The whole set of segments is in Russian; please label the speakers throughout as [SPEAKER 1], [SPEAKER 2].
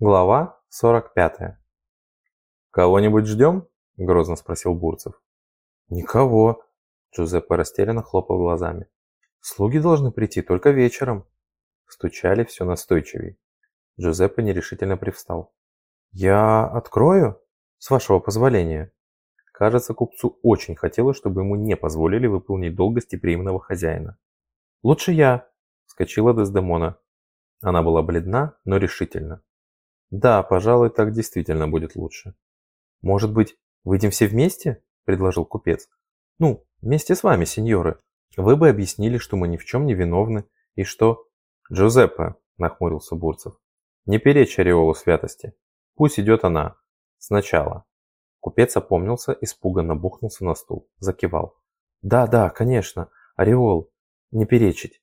[SPEAKER 1] Глава 45. «Кого-нибудь ждем?» – грозно спросил Бурцев.
[SPEAKER 2] «Никого», –
[SPEAKER 1] Джузеппе растерянно хлопал глазами. «Слуги должны прийти только вечером». Стучали все настойчивее. Джузеппе нерешительно привстал.
[SPEAKER 2] «Я открою? С вашего позволения?»
[SPEAKER 1] Кажется, купцу очень хотелось, чтобы ему не позволили выполнить долг гостеприимного хозяина.
[SPEAKER 2] «Лучше я», –
[SPEAKER 1] вскочила Дездемона. Она была бледна, но решительна. Да, пожалуй, так действительно будет лучше.
[SPEAKER 2] Может быть, выйдем все вместе? Предложил купец. Ну, вместе с вами, сеньоры. Вы бы объяснили, что мы ни в чем не виновны, и что...
[SPEAKER 1] Джузеппе, нахмурился Бурцев, не перечь ореолу святости. Пусть идет она. Сначала. Купец опомнился, испуганно бухнулся на стул, закивал.
[SPEAKER 2] Да, да, конечно, ореол, не перечить.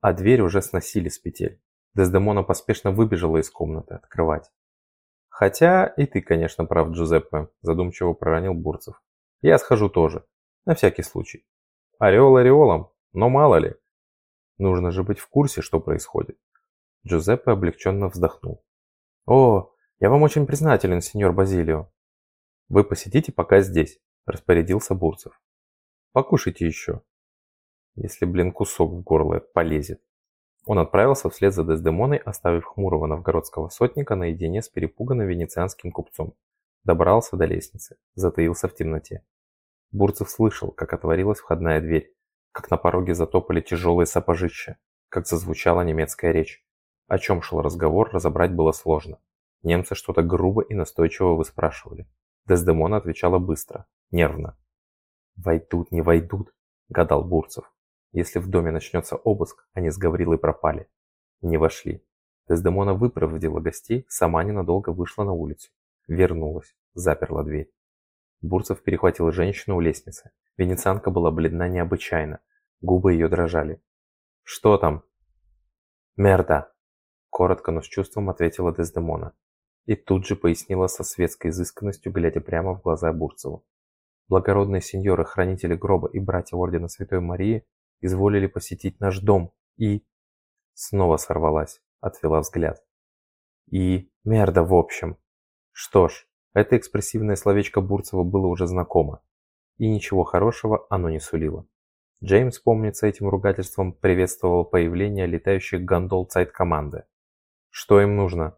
[SPEAKER 1] А дверь уже сносили с петель. Дездемона поспешно выбежала из комнаты открывать. «Хотя и ты, конечно, прав, Джузеппе», – задумчиво проронил Бурцев. «Я схожу тоже, на всякий случай. Ореол ореолом, но мало ли. Нужно же быть в курсе, что происходит». Джузеппе облегченно вздохнул.
[SPEAKER 2] «О, я вам очень признателен, сеньор Базилио».
[SPEAKER 1] «Вы посидите пока здесь», – распорядился Бурцев. «Покушайте еще, если, блин, кусок в горло полезет». Он отправился вслед за Дездемоной, оставив хмурого новгородского сотника наедине с перепуганным венецианским купцом. Добрался до лестницы, затаился в темноте. Бурцев слышал, как отворилась входная дверь, как на пороге затопали тяжелые сапожища, как зазвучала немецкая речь. О чем шел разговор, разобрать было сложно. Немцы что-то грубо и настойчиво выспрашивали. Дездемона отвечала быстро, нервно. «Войдут, не войдут», — гадал Бурцев. Если в доме начнется обыск, они с Гаврилой пропали. Не вошли. Дездемона выпроводила гостей, сама ненадолго вышла на улицу. Вернулась, заперла дверь. Бурцев перехватил женщину у лестницы. Венецианка была бледна необычайно. Губы ее дрожали. «Что там?» «Мерда!» Коротко, но с чувством ответила Дездемона. И тут же пояснила со светской изысканностью, глядя прямо в глаза Бурцеву. Благородные сеньоры, хранители гроба и братья Ордена Святой Марии изволили посетить наш дом и...» Снова сорвалась, отвела взгляд. «И... мерда в общем». Что ж, это экспрессивное словечко Бурцева было уже знакомо. И ничего хорошего оно не сулило. Джеймс, помнится, этим ругательством приветствовал появление летающих гондол Цайт-команды. Что им нужно?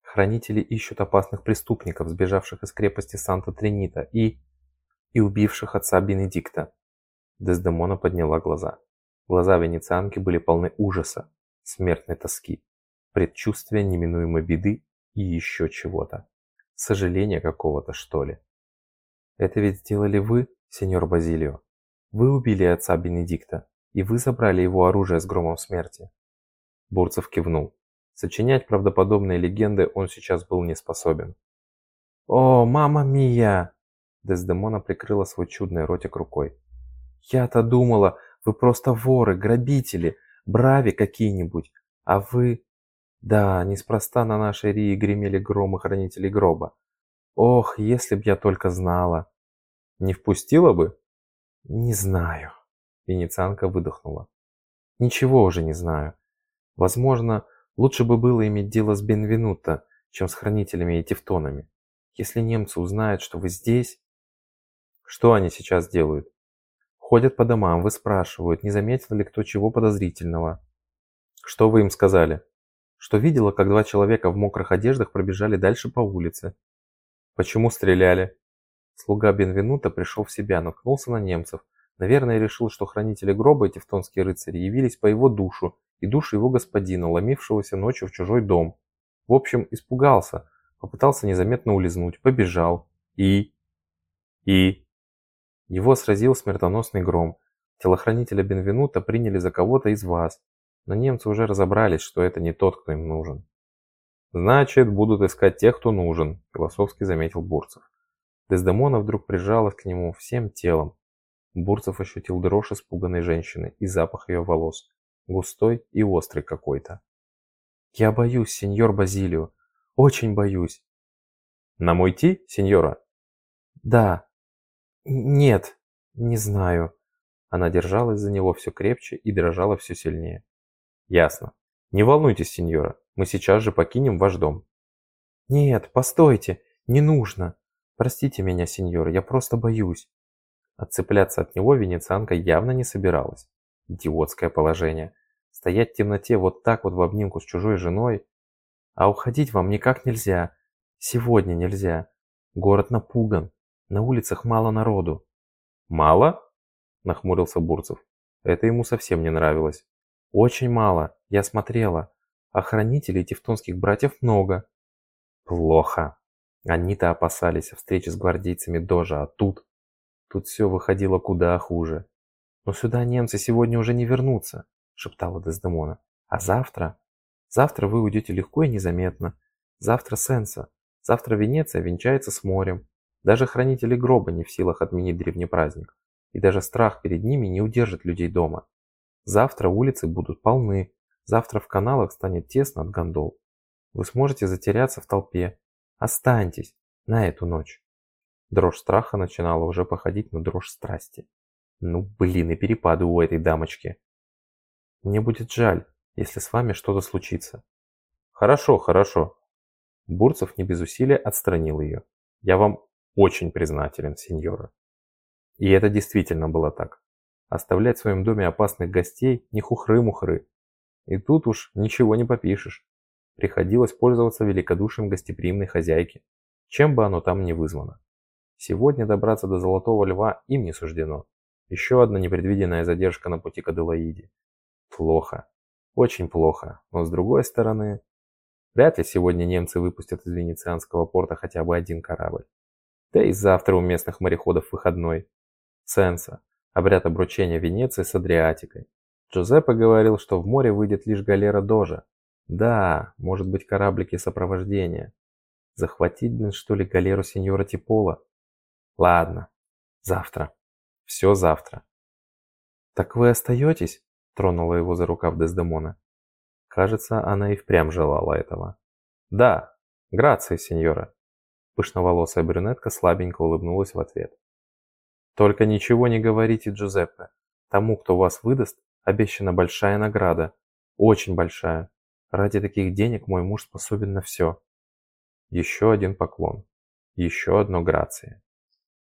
[SPEAKER 1] Хранители ищут опасных преступников, сбежавших из крепости Санта-Тринита и... и убивших отца Бенедикта. Дездемона подняла глаза. Глаза венецианки были полны ужаса, смертной тоски, предчувствия неминуемой беды и еще чего-то. Сожаления какого-то, что ли. «Это ведь сделали вы, сеньор Базилио. Вы убили отца Бенедикта, и вы забрали его оружие с громом смерти». Бурцев кивнул. Сочинять правдоподобные легенды он сейчас был не способен. «О, мама мия!» Дездемона прикрыла свой чудный ротик рукой. Я-то думала, вы просто воры, грабители, брави какие-нибудь. А вы... Да, неспроста на нашей Рии гремели громы хранителей гроба. Ох, если б я только знала. Не впустила бы? Не знаю. Венецианка выдохнула. Ничего уже не знаю. Возможно, лучше бы было иметь дело с Бенвенуто, чем с хранителями и тевтонами. Если немцы узнают, что вы здесь... Что они сейчас делают? Ходят по домам, выспрашивают, не заметил ли кто чего подозрительного. Что вы им сказали? Что видела, как два человека в мокрых одеждах пробежали дальше по улице. Почему стреляли? Слуга Бенвенута пришел в себя, наткнулся на немцев. Наверное, решил, что хранители гроба и тевтонские рыцари явились по его душу и душу его господина, ломившегося ночью в чужой дом. В общем, испугался, попытался незаметно улизнуть, побежал. И... И... Его сразил смертоносный гром. Телохранителя Бенвенута приняли за кого-то из вас, но немцы уже разобрались, что это не тот, кто им нужен. «Значит, будут искать тех, кто нужен», – философски заметил Бурцев. Дездемона вдруг прижалась к нему всем телом. Бурцев ощутил дрожь испуганной женщины и запах ее волос, густой и острый какой-то. «Я боюсь, сеньор Базилио, очень боюсь». «Нам уйти, сеньора?» «Да, «Нет, не знаю». Она держалась за него все крепче и дрожала все сильнее. «Ясно. Не волнуйтесь, сеньора. Мы сейчас же покинем ваш дом».
[SPEAKER 2] «Нет, постойте, не нужно. Простите меня, сеньор, я просто боюсь».
[SPEAKER 1] Отцепляться от него венецианка явно не собиралась. Идиотское положение. Стоять в темноте вот так вот в обнимку с чужой женой.
[SPEAKER 2] А уходить вам никак нельзя. Сегодня нельзя. Город напуган. На улицах мало народу.
[SPEAKER 1] Мало? Нахмурился Бурцев. Это ему совсем не нравилось.
[SPEAKER 2] Очень мало. Я смотрела. Охранителей тевтонских братьев много.
[SPEAKER 1] Плохо. Они-то опасались встречи с гвардейцами Дожа, а тут... Тут все выходило куда хуже.
[SPEAKER 2] «Но сюда немцы сегодня уже не вернутся», — шептала Дездемона. «А завтра? Завтра вы уйдете легко и незаметно. Завтра Сенса. Завтра Венеция венчается с морем. Даже хранители гроба не в силах отменить древний праздник. И даже страх перед ними не удержит людей дома. Завтра улицы будут полны. Завтра в каналах станет тесно от гондол. Вы сможете затеряться в толпе. Останьтесь на эту ночь.
[SPEAKER 1] Дрожь страха начинала уже походить на дрожь страсти. Ну, блин, и перепады у этой дамочки.
[SPEAKER 2] Мне будет жаль, если с вами что-то случится.
[SPEAKER 1] Хорошо, хорошо. Бурцев не без усилия отстранил ее. Я вам очень признателен, сеньора. И это действительно было так. Оставлять в своем доме опасных гостей не хухры-мухры. И тут уж ничего не попишешь. Приходилось пользоваться великодушием гостеприимной хозяйки, чем бы оно там ни вызвано. Сегодня добраться до Золотого Льва им не суждено. Еще одна непредвиденная задержка на пути к Аделаиде. Плохо. Очень плохо. Но с другой стороны, вряд ли сегодня немцы выпустят из Венецианского порта хотя бы один корабль. Да и завтра у местных мореходов выходной. Сенса. Обряд обручения Венеции с Адриатикой. Джузеппе говорил, что в море выйдет лишь галера Дожа. Да, может быть кораблики сопровождения. Захватить, блин, что ли, галеру сеньора Типола? Ладно, завтра. Все завтра.
[SPEAKER 2] «Так вы остаетесь?» – тронула его за рукав
[SPEAKER 1] Дездемона. Кажется, она и впрямь желала этого. «Да, грации, сеньора». Пышноволосая брюнетка слабенько улыбнулась в ответ. «Только ничего не говорите, Джузеппе. Тому, кто вас выдаст, обещана большая награда. Очень большая. Ради таких денег мой муж способен на все». Еще один поклон. Еще одно грация.